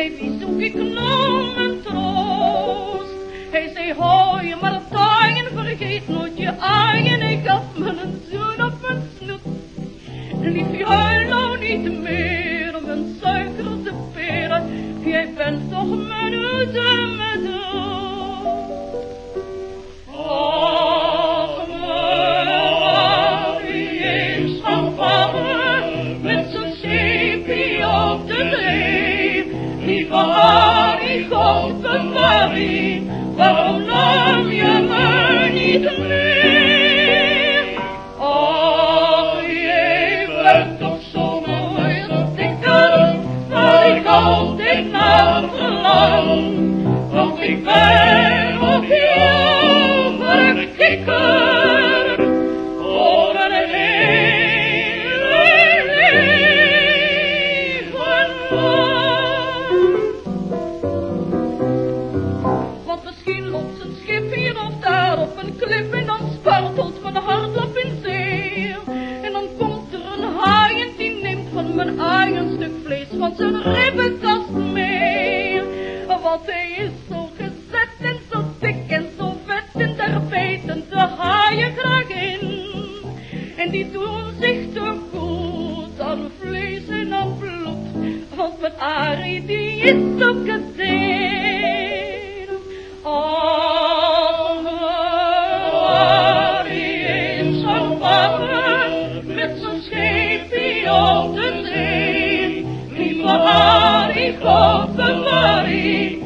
Nee, wie zoek ik nou mijn troost? Hij zei, hou je maar en vergeet nooit je eigen. Ik gaf me een zoen op mijn snoet. Liefje, huil nou niet meer, mijn suikerde peren. Jij bent toch mijn van vallen met zijn scheepje op de Harry, God bewaar waarom nam je me niet mee? Och, je bent toch zo mooi dat ik kan, dat ik altijd naar verlang. Want ik ben mijn een stuk vlees van zijn ribbenkast mee. Want hij is zo gezet en zo dik en zo vet en daar bijten de haaien graag in. En die doen zich te goed aan vlees en aan bloed, want mijn Arie die is zo gezien. of the Murray.